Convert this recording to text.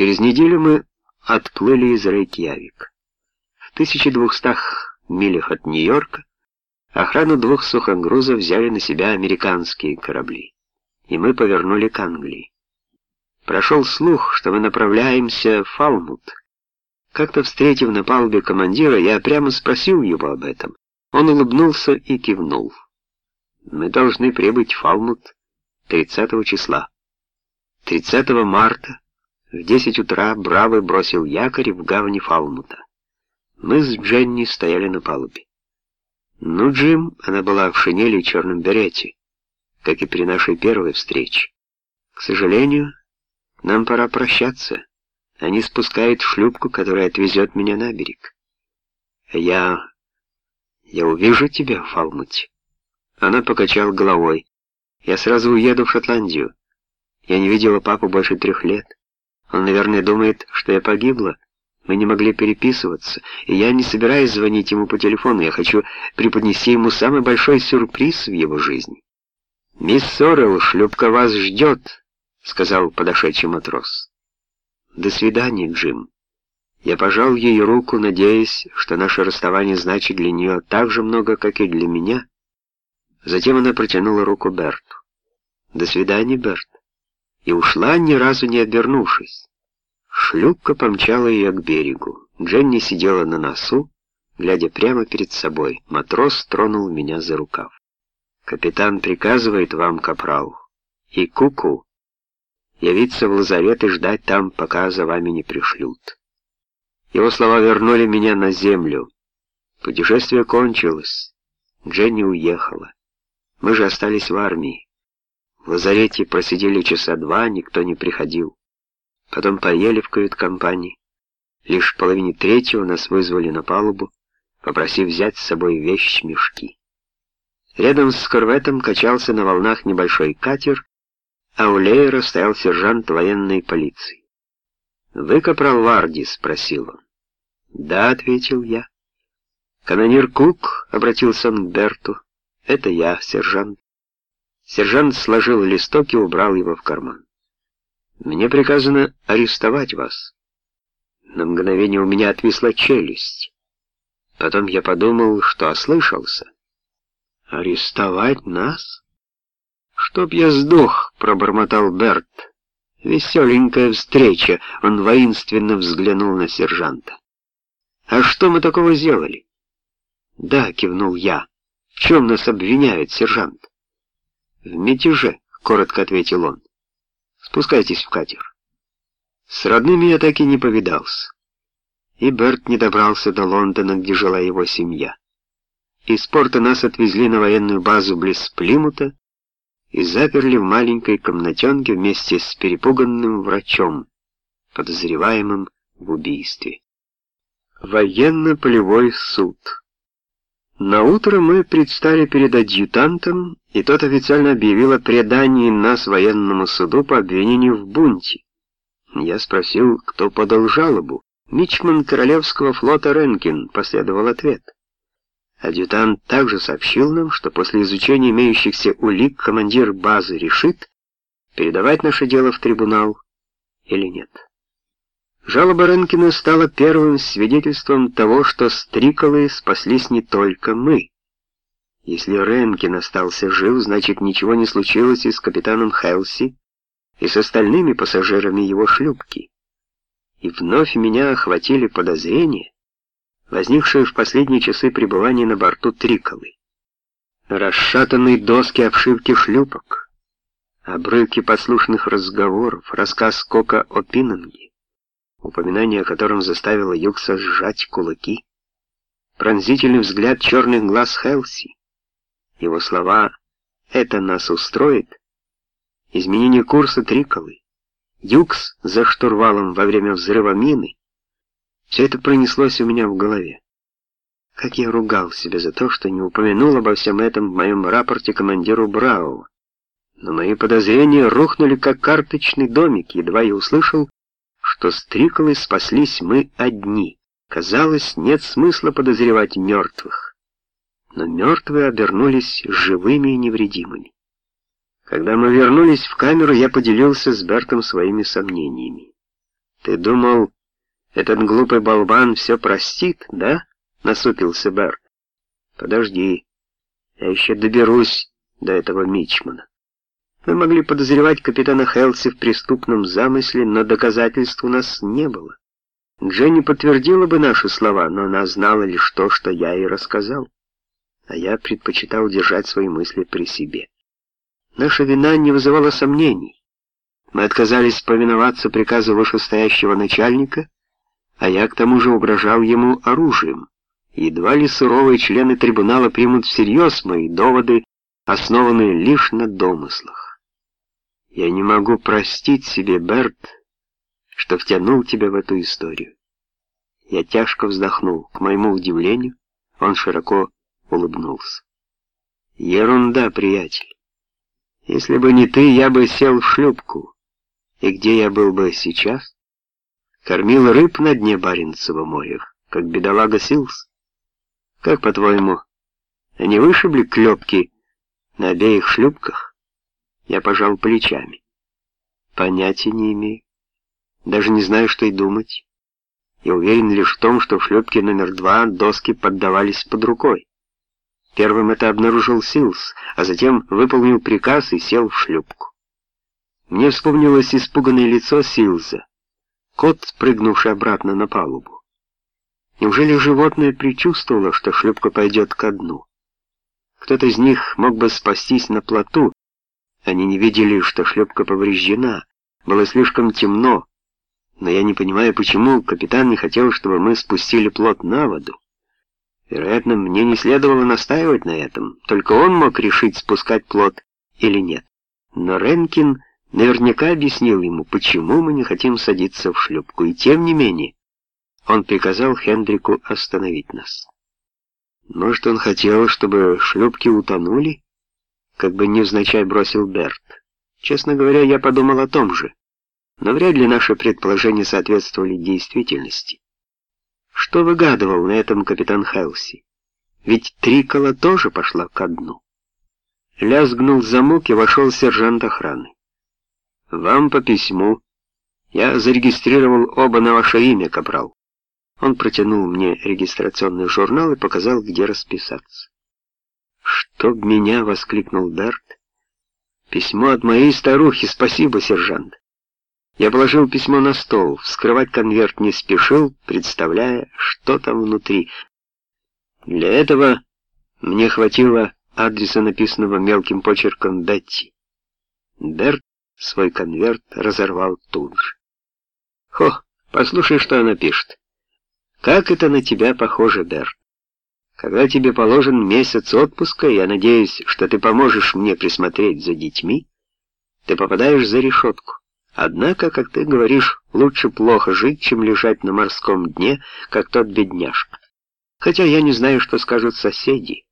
Через неделю мы отплыли из Рейкьявик. В 1200 милях от Нью-Йорка охрану двух сухогрузов взяли на себя американские корабли, и мы повернули к Англии. Прошел слух, что мы направляемся в Фалмут. Как-то встретив на палубе командира, я прямо спросил его об этом. Он улыбнулся и кивнул. Мы должны прибыть в Фалмут 30 числа. 30 марта в 10 утра Бравый бросил якорь в гавани Фалмута. Мы с Дженни стояли на палубе. Ну, Джим, она была в шинели и черном берете, как и при нашей первой встрече. К сожалению, нам пора прощаться. Они спускают шлюпку, которая отвезет меня на берег. Я... я увижу тебя в Фалмуте. Она покачала головой. Я сразу уеду в Шотландию. Я не видела папу больше трех лет. Он, наверное, думает, что я погибла. Мы не могли переписываться, и я не собираюсь звонить ему по телефону. Я хочу преподнести ему самый большой сюрприз в его жизни. «Мисс Сорел, шлюпка вас ждет», — сказал подошедший матрос. «До свидания, Джим». Я пожал ей руку, надеясь, что наше расставание значит для нее так же много, как и для меня. Затем она протянула руку Берту. «До свидания, Берт» и ушла, ни разу не обернувшись. Шлюпка помчала ее к берегу. Дженни сидела на носу, глядя прямо перед собой. Матрос тронул меня за рукав. «Капитан приказывает вам, капрал, и куку, -ку, явиться в лазарет и ждать там, пока за вами не пришлют». Его слова вернули меня на землю. Путешествие кончилось. Дженни уехала. Мы же остались в армии. В лазарете просидели часа два, никто не приходил. Потом поели в кают-компании. Лишь в половине третьего нас вызвали на палубу, попросив взять с собой вещь-мешки. Рядом с корветом качался на волнах небольшой катер, а у Лейера стоял сержант военной полиции. «Вы капрал Варди?» — спросил он. «Да», — ответил я. «Канонир Кук?» — обратился он к Берту. «Это я, сержант». Сержант сложил листок и убрал его в карман. «Мне приказано арестовать вас». На мгновение у меня отвисла челюсть. Потом я подумал, что ослышался. «Арестовать нас?» «Чтоб я сдох», — пробормотал Берт. «Веселенькая встреча», — он воинственно взглянул на сержанта. «А что мы такого сделали?» «Да», — кивнул я. «В чем нас обвиняют, сержант?» «В мятеже», — коротко ответил он. «Спускайтесь в катер». С родными я так и не повидался. И Берт не добрался до Лондона, где жила его семья. Из порта нас отвезли на военную базу близ Плимута и заперли в маленькой комнатенке вместе с перепуганным врачом, подозреваемым в убийстве. Военно-полевой суд. На утро мы предстали перед адъютантом, и тот официально объявил о предании нас военному суду по обвинению в бунте. Я спросил, кто подал жалобу. Мичман Королевского флота Ренкин последовал ответ. Адъютант также сообщил нам, что после изучения имеющихся улик командир базы решит, передавать наше дело в трибунал или нет. Жалоба Ренкина стала первым свидетельством того, что Стриколы спаслись не только мы. Если Ренкин остался жив, значит ничего не случилось и с капитаном Хелси, и с остальными пассажирами его шлюпки. И вновь меня охватили подозрения, возникшие в последние часы пребывания на борту Триколы. Расшатанные доски обшивки шлюпок, обрывки послушных разговоров, рассказ Кока о Пинанге упоминание о котором заставило Юкса сжать кулаки, пронзительный взгляд черных глаз Хелси, его слова «это нас устроит», изменение курса Триколы, Юкс за штурвалом во время взрыва мины, все это пронеслось у меня в голове. Как я ругал себя за то, что не упомянул обо всем этом в моем рапорте командиру Брау. Но мои подозрения рухнули, как карточный домик, едва я услышал, что с Триколой спаслись мы одни. Казалось, нет смысла подозревать мертвых. Но мертвые обернулись живыми и невредимыми. Когда мы вернулись в камеру, я поделился с Бертом своими сомнениями. Ты думал, этот глупый болван все простит, да? Насупился Берт. Подожди, я еще доберусь до этого Мичмана. Мы могли подозревать капитана Хелси в преступном замысле, но доказательств у нас не было. Дженни подтвердила бы наши слова, но она знала лишь то, что я ей рассказал. А я предпочитал держать свои мысли при себе. Наша вина не вызывала сомнений. Мы отказались повиноваться приказу вышестоящего начальника, а я к тому же угрожал ему оружием. Едва ли суровые члены трибунала примут всерьез мои доводы, основанные лишь на домыслах. Я не могу простить себе, Берт, что втянул тебя в эту историю. Я тяжко вздохнул. К моему удивлению, он широко улыбнулся. Ерунда, приятель. Если бы не ты, я бы сел в шлюпку. И где я был бы сейчас? Кормил рыб на дне Баренцева моря, как бедолага Силс. Как, по-твоему, они вышибли клепки на обеих шлюпках? Я пожал плечами. Понятия не имею. Даже не знаю, что и думать. Я уверен лишь в том, что в шлюпке номер два доски поддавались под рукой. Первым это обнаружил Силс, а затем выполнил приказ и сел в шлюпку. Мне вспомнилось испуганное лицо Силза, кот, спрыгнувший обратно на палубу. Неужели животное предчувствовало, что шлюпка пойдет ко дну? Кто-то из них мог бы спастись на плоту. Они не видели, что шлюпка повреждена. Было слишком темно. Но я не понимаю, почему капитан не хотел, чтобы мы спустили плот на воду. Вероятно, мне не следовало настаивать на этом. Только он мог решить, спускать плот или нет. Но Ренкин наверняка объяснил ему, почему мы не хотим садиться в шлюпку. И тем не менее, он приказал Хендрику остановить нас. Может, он хотел, чтобы шлюпки утонули? Как бы невзначай бросил Берт. Честно говоря, я подумал о том же. Но вряд ли наши предположения соответствовали действительности. Что выгадывал на этом капитан Хелси? Ведь Трикола тоже пошла ко дну. Лязгнул замок и вошел сержант охраны. «Вам по письму. Я зарегистрировал оба на ваше имя, капрал». Он протянул мне регистрационный журнал и показал, где расписаться. «Чтоб меня!» — воскликнул Берт. «Письмо от моей старухи, спасибо, сержант». Я положил письмо на стол, вскрывать конверт не спешил, представляя, что там внутри. Для этого мне хватило адреса, написанного мелким почерком Бетти. Берт свой конверт разорвал тут же. «Хо, послушай, что она пишет. Как это на тебя похоже, Берт? Когда тебе положен месяц отпуска, я надеюсь, что ты поможешь мне присмотреть за детьми, ты попадаешь за решетку. Однако, как ты говоришь, лучше плохо жить, чем лежать на морском дне, как тот бедняжка. Хотя я не знаю, что скажут соседи.